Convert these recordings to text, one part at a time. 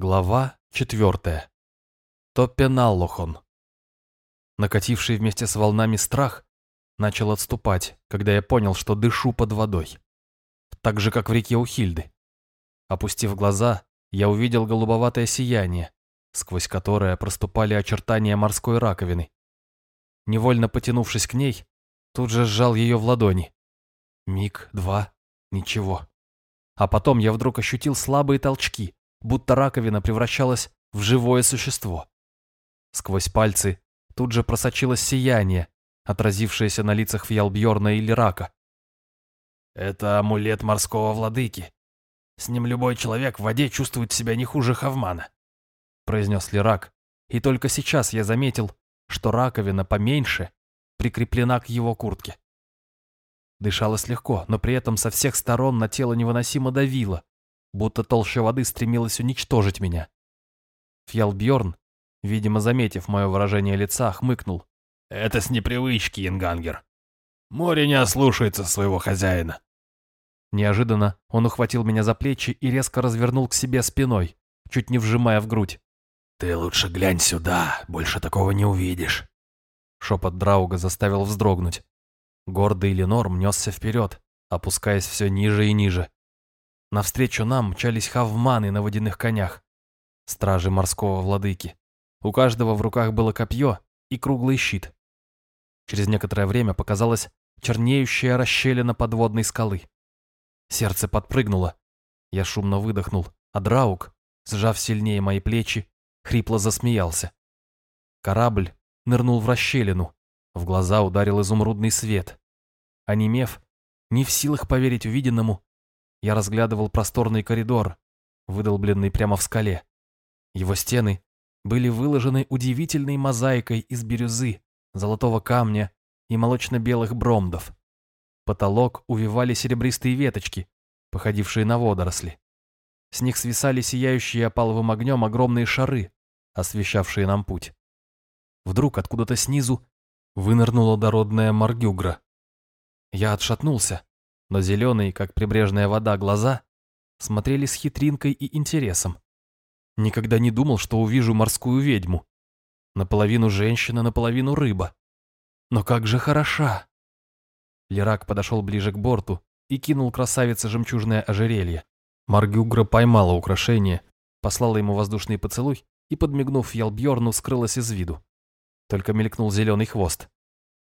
Глава четвертая. Топпеналлохон. Накативший вместе с волнами страх начал отступать, когда я понял, что дышу под водой. Так же, как в реке Ухильды. Опустив глаза, я увидел голубоватое сияние, сквозь которое проступали очертания морской раковины. Невольно потянувшись к ней, тут же сжал ее в ладони. Миг, два, ничего. А потом я вдруг ощутил слабые толчки, будто раковина превращалась в живое существо. Сквозь пальцы тут же просочилось сияние, отразившееся на лицах Фьялбьорна или Рака. «Это амулет морского владыки. С ним любой человек в воде чувствует себя не хуже Хавмана», произнес Лирак, и только сейчас я заметил, что раковина поменьше прикреплена к его куртке. Дышалось легко, но при этом со всех сторон на тело невыносимо давило, будто толща воды стремилась уничтожить меня. Фьялбьорн, видимо, заметив мое выражение лица, хмыкнул. «Это с непривычки, Янгангер. Море не ослушается своего хозяина». Неожиданно он ухватил меня за плечи и резко развернул к себе спиной, чуть не вжимая в грудь. «Ты лучше глянь сюда, больше такого не увидишь». Шепот Драуга заставил вздрогнуть. Гордый Ленор несся вперед, опускаясь все ниже и ниже. Навстречу нам мчались хавманы на водяных конях, стражи морского владыки. У каждого в руках было копье и круглый щит. Через некоторое время показалась чернеющая расщелина подводной скалы. Сердце подпрыгнуло. Я шумно выдохнул, а Драук, сжав сильнее мои плечи, хрипло засмеялся. Корабль нырнул в расщелину. В глаза ударил изумрудный свет. Онемев, не в силах поверить увиденному, я разглядывал просторный коридор, выдолбленный прямо в скале. Его стены были выложены удивительной мозаикой из бирюзы, золотого камня и молочно-белых бромдов. Потолок увивали серебристые веточки, походившие на водоросли. С них свисали сияющие опаловым огнем огромные шары, освещавшие нам путь. Вдруг откуда-то снизу вынырнула дородная Маргюгра. Я отшатнулся, но зеленые, как прибрежная вода, глаза смотрели с хитринкой и интересом. Никогда не думал, что увижу морскую ведьму. Наполовину женщина, наполовину рыба. Но как же хороша! Лирак подошел ближе к борту и кинул красавице жемчужное ожерелье. Маргюгра поймала украшение, послала ему воздушный поцелуй и, подмигнув Ялбьорну, скрылась из виду. Только мелькнул зеленый хвост.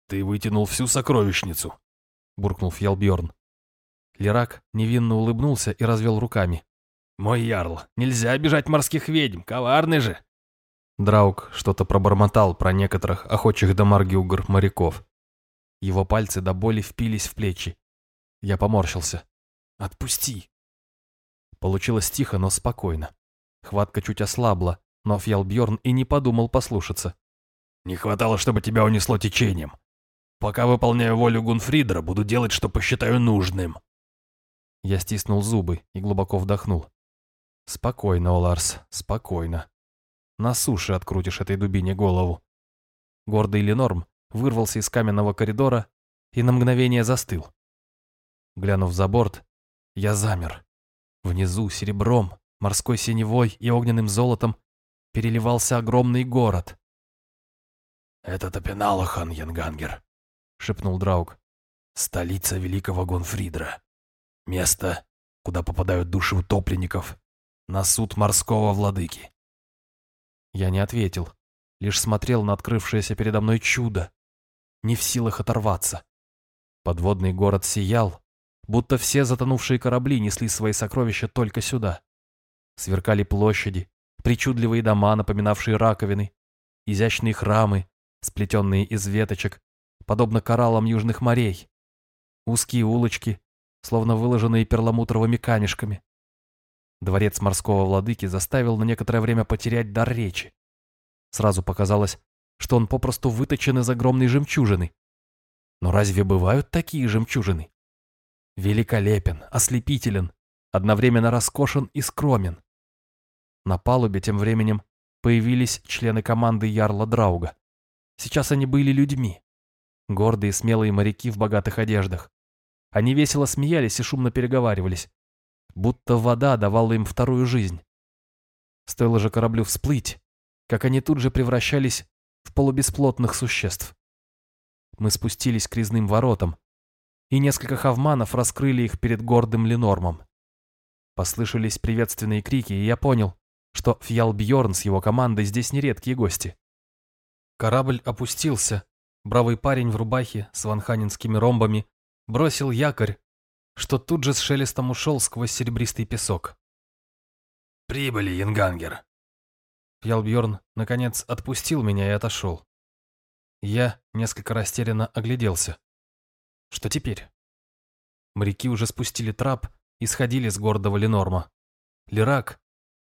«Ты вытянул всю сокровищницу», — буркнул Фьялбьорн. Лирак невинно улыбнулся и развел руками. «Мой ярл, нельзя обижать морских ведьм, коварны же!» Драук что-то пробормотал про некоторых охочих до Маргиугр моряков. Его пальцы до боли впились в плечи. Я поморщился. «Отпусти!» Получилось тихо, но спокойно. Хватка чуть ослабла, но Фьялбьорн и не подумал послушаться. «Не хватало, чтобы тебя унесло течением. Пока выполняю волю Гунфридера, буду делать, что посчитаю нужным». Я стиснул зубы и глубоко вдохнул. «Спокойно, Оларс, спокойно. На суше открутишь этой дубине голову». Гордый Ленорм вырвался из каменного коридора и на мгновение застыл. Глянув за борт, я замер. Внизу серебром, морской синевой и огненным золотом переливался огромный город. «Это Топеналахан, Янгангер», — шепнул Драуг. «Столица великого Гонфридра». Место, куда попадают души утопленников, на суд морского владыки. Я не ответил, лишь смотрел на открывшееся передо мной чудо, не в силах оторваться. Подводный город сиял, будто все затонувшие корабли несли свои сокровища только сюда. Сверкали площади, причудливые дома, напоминавшие раковины, изящные храмы, сплетенные из веточек, подобно кораллам южных морей, узкие улочки, словно выложенные перламутровыми камешками. Дворец морского владыки заставил на некоторое время потерять дар речи. Сразу показалось, что он попросту выточен из огромной жемчужины. Но разве бывают такие жемчужины? Великолепен, ослепителен, одновременно роскошен и скромен. На палубе тем временем появились члены команды Ярла Драуга. Сейчас они были людьми. Гордые смелые моряки в богатых одеждах. Они весело смеялись и шумно переговаривались, будто вода давала им вторую жизнь. Стоило же кораблю всплыть, как они тут же превращались в полубесплотных существ. Мы спустились к резным воротам, и несколько хавманов раскрыли их перед гордым Ленормом. Послышались приветственные крики, и я понял, что Фьял с его командой здесь нередкие гости. Корабль опустился, бравый парень в рубахе с ванханинскими ромбами бросил якорь, что тут же с шелестом ушел сквозь серебристый песок. «Прибыли, Янгангер!» Фьялбьорн, наконец, отпустил меня и отошел. Я несколько растерянно огляделся. Что теперь? Моряки уже спустили трап и сходили с гордого Ленорма. Лирак,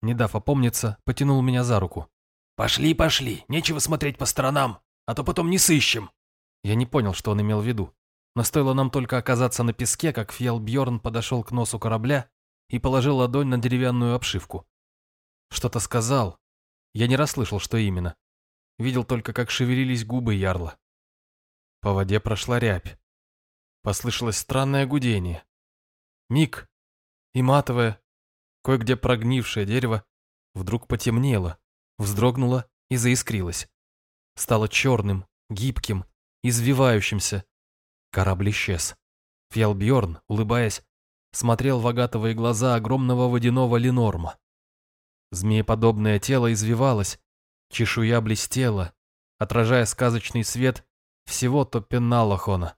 не дав опомниться, потянул меня за руку. «Пошли, пошли, нечего смотреть по сторонам, а то потом не сыщем». Я не понял, что он имел в виду. Но стоило нам только оказаться на песке, как Фьялбьорн подошел к носу корабля и положил ладонь на деревянную обшивку. Что-то сказал. Я не расслышал, что именно. Видел только, как шевелились губы ярла. По воде прошла рябь. Послышалось странное гудение. Миг. И матовое, кое-где прогнившее дерево вдруг потемнело, вздрогнуло и заискрилось. Стало черным, гибким, извивающимся. Корабль исчез. Фьялбьорн, улыбаясь, смотрел в агатовые глаза огромного водяного ленорма. Змееподобное тело извивалось, чешуя блестела, отражая сказочный свет всего Топпеналахона.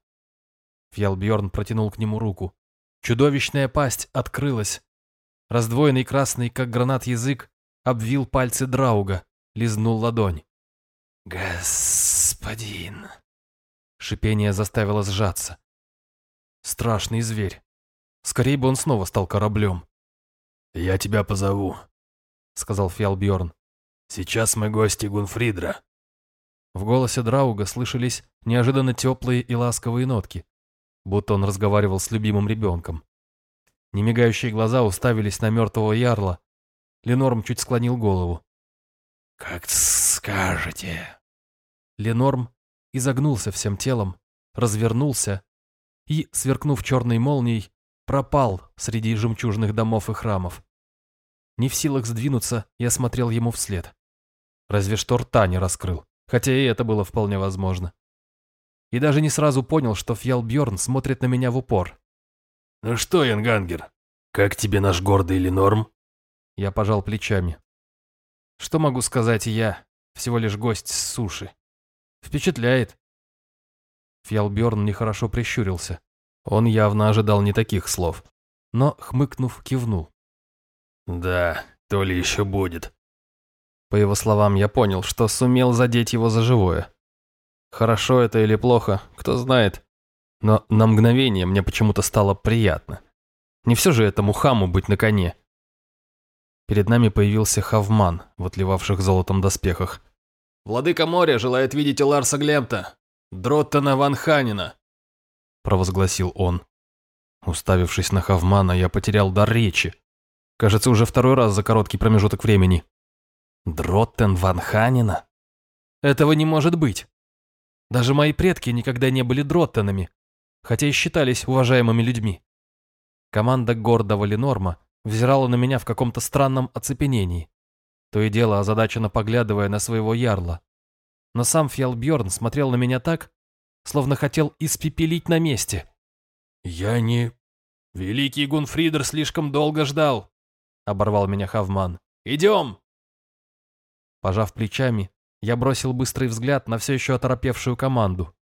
Фьялбьорн протянул к нему руку. Чудовищная пасть открылась. Раздвоенный красный, как гранат язык, обвил пальцы Драуга, лизнул ладонь. «Господин!» Шипение заставило сжаться. Страшный зверь. Скорее бы он снова стал кораблем. «Я тебя позову», — сказал Фиалбьорн. «Сейчас мы гости Гунфридра». В голосе Драуга слышались неожиданно теплые и ласковые нотки, будто он разговаривал с любимым ребенком. Немигающие глаза уставились на мертвого ярла. Ленорм чуть склонил голову. «Как скажете». Ленорм изогнулся всем телом, развернулся и, сверкнув черной молнией, пропал среди жемчужных домов и храмов. Не в силах сдвинуться, я смотрел ему вслед. Разве что рта не раскрыл, хотя и это было вполне возможно. И даже не сразу понял, что Фьял Бьорн смотрит на меня в упор. «Ну что, Янгангер, как тебе наш гордый Ленорм?» Я пожал плечами. Что могу сказать я, всего лишь гость с суши? Впечатляет. Фьялберн нехорошо прищурился. Он явно ожидал не таких слов, но, хмыкнув, кивнул. «Да, то ли еще будет». По его словам, я понял, что сумел задеть его за живое. Хорошо это или плохо, кто знает. Но на мгновение мне почему-то стало приятно. Не все же этому хаму быть на коне. Перед нами появился Хавман в отливавших золотом доспехах. «Владыка моря желает видеть Ларса Глемта, Дроттона Ван Ханина», – провозгласил он. Уставившись на Хавмана, я потерял дар речи. Кажется, уже второй раз за короткий промежуток времени. Дроттен Ван Ханина? Этого не может быть. Даже мои предки никогда не были Дроттенами, хотя и считались уважаемыми людьми. Команда гордого Ленорма взирала на меня в каком-то странном оцепенении, то и дело озадаченно поглядывая на своего ярла. Но сам Фьялбьорн смотрел на меня так, словно хотел испепелить на месте. «Я не...» «Великий Гунфридер слишком долго ждал», — оборвал меня Хавман. «Идем!» Пожав плечами, я бросил быстрый взгляд на все еще оторопевшую команду.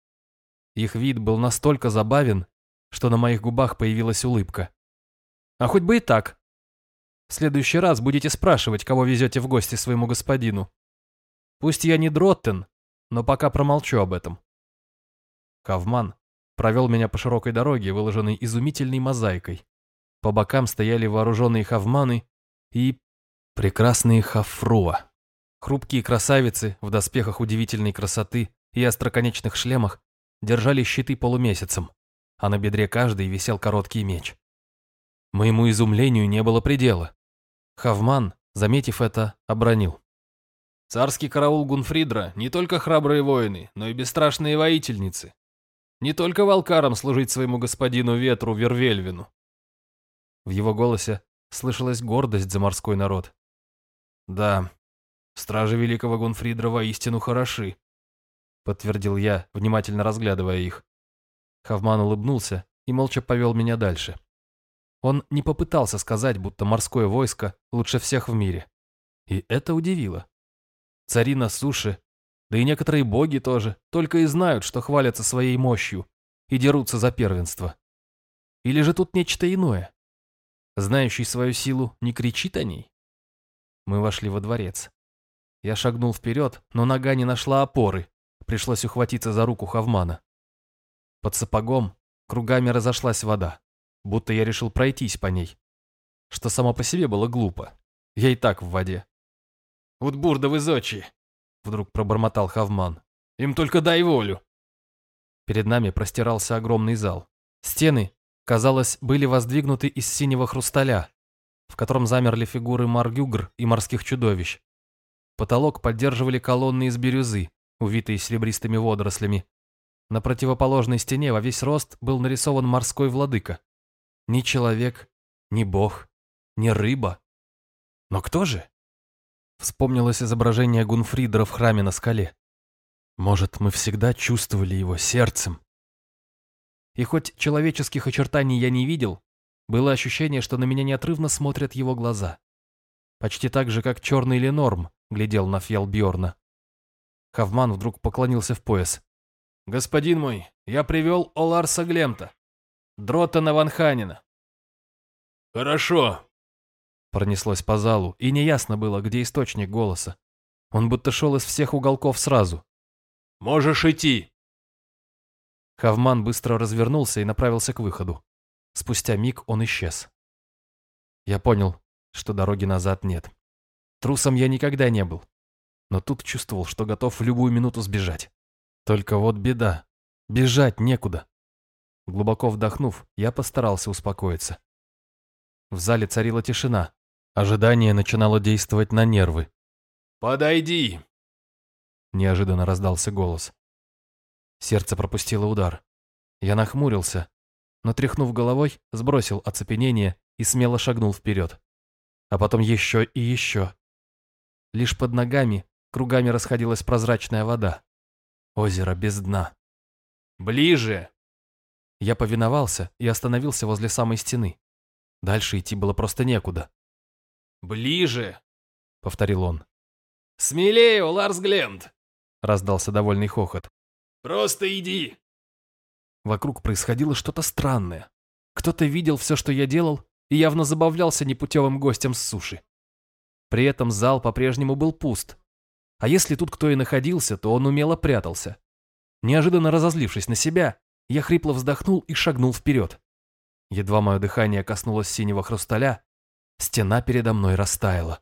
Их вид был настолько забавен, что на моих губах появилась улыбка. А хоть бы и так. В следующий раз будете спрашивать, кого везете в гости своему господину. Пусть я не Дроттен, но пока промолчу об этом. Кавман провел меня по широкой дороге, выложенной изумительной мозаикой. По бокам стояли вооруженные хавманы и прекрасные хафруа. Хрупкие красавицы в доспехах удивительной красоты и остроконечных шлемах держали щиты полумесяцем, а на бедре каждой висел короткий меч. Моему изумлению не было предела. Хавман, заметив это, обронил. Царский караул Гунфридра не только храбрые воины, но и бесстрашные воительницы. Не только волкарам служить своему господину Ветру Вервельвину. В его голосе слышалась гордость за морской народ. Да, стражи великого Гунфридра воистину хороши, подтвердил я, внимательно разглядывая их. Хавман улыбнулся и молча повел меня дальше. Он не попытался сказать, будто морское войско лучше всех в мире. И это удивило. Цари на суше, да и некоторые боги тоже, только и знают, что хвалятся своей мощью и дерутся за первенство. Или же тут нечто иное? Знающий свою силу не кричит о ней? Мы вошли во дворец. Я шагнул вперед, но нога не нашла опоры. Пришлось ухватиться за руку Хавмана. Под сапогом кругами разошлась вода, будто я решил пройтись по ней. Что само по себе было глупо. Я и так в воде. «Утбурда в Изочи!» Вдруг пробормотал Хавман. «Им только дай волю!» Перед нами простирался огромный зал. Стены, казалось, были воздвигнуты из синего хрусталя, в котором замерли фигуры маргюгр и морских чудовищ. Потолок поддерживали колонны из бирюзы, увитые серебристыми водорослями. На противоположной стене во весь рост был нарисован морской владыка. Ни человек, ни бог, ни рыба. Но кто же? Вспомнилось изображение Гунфридера в храме на скале. Может, мы всегда чувствовали его сердцем? И хоть человеческих очертаний я не видел, было ощущение, что на меня неотрывно смотрят его глаза. Почти так же, как черный Ленорм глядел на Фьялбьорна. Хавман вдруг поклонился в пояс. «Господин мой, я привел Оларса Глемта, Дротана Ванханина». «Хорошо», — пронеслось по залу, и неясно было, где источник голоса. Он будто шел из всех уголков сразу. «Можешь идти». Хавман быстро развернулся и направился к выходу. Спустя миг он исчез. Я понял, что дороги назад нет. Трусом я никогда не был. Но тут чувствовал, что готов в любую минуту сбежать. Только вот беда. Бежать некуда. Глубоко вдохнув, я постарался успокоиться. В зале царила тишина. Ожидание начинало действовать на нервы. «Подойди!» Неожиданно раздался голос. Сердце пропустило удар. Я нахмурился, но, тряхнув головой, сбросил оцепенение и смело шагнул вперед. А потом еще и еще. Лишь под ногами кругами расходилась прозрачная вода. Озеро без дна. «Ближе!» Я повиновался и остановился возле самой стены. Дальше идти было просто некуда. «Ближе!» — повторил он. «Смелее, Ларс Гленд!» — раздался довольный хохот. «Просто иди!» Вокруг происходило что-то странное. Кто-то видел все, что я делал, и явно забавлялся непутевым гостем с суши. При этом зал по-прежнему был пуст. А если тут кто и находился, то он умело прятался. Неожиданно разозлившись на себя, я хрипло вздохнул и шагнул вперед. Едва мое дыхание коснулось синего хрусталя, стена передо мной растаяла.